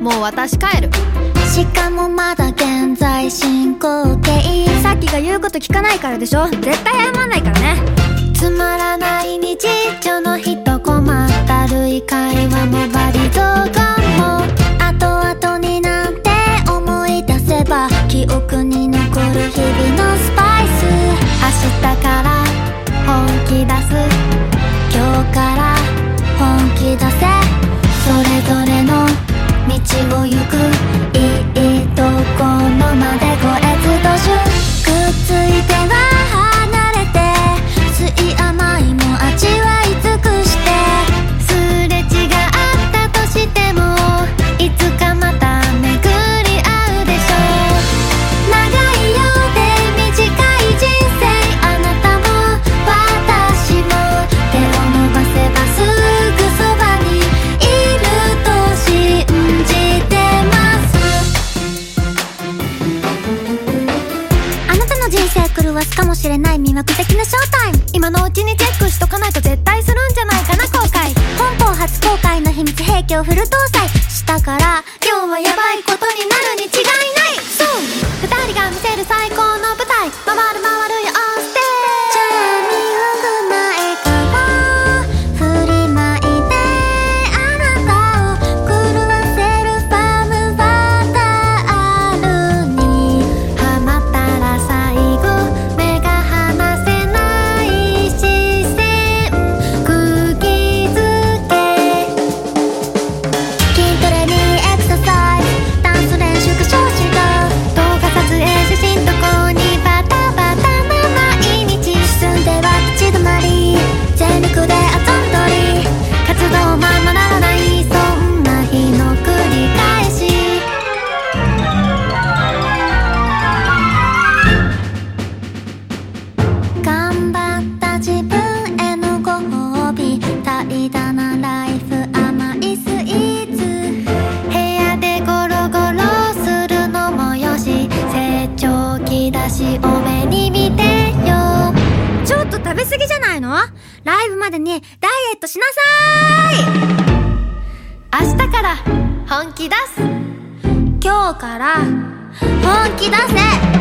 もう私帰る。しかもまだ現在進行形。さっきが言うこと聞かないからでしょ。絶対謝んないからね。つまらない日常の一コマだるい会話もバリ雑感も。後々になって思い出せば記憶に残る日々のスパイス。明日から本気出す狂わすかもしれない魅惑的なショータイム。今のうちにチェックしとかないと絶対するんじゃないかな後悔本邦初公開の秘密兵器をフル搭載。したから全力で遊んだり活動ままならないそんな日の繰り返し。頑張った自分へのご褒美怠惰なライフ甘いスイーツ。部屋でゴロゴロするのもよし成長期だしお目に見てよ。ちょっと食べ過ぎじゃないの？ライブまでにダイエットしなさい!明日から本気出す。今日から本気出せ!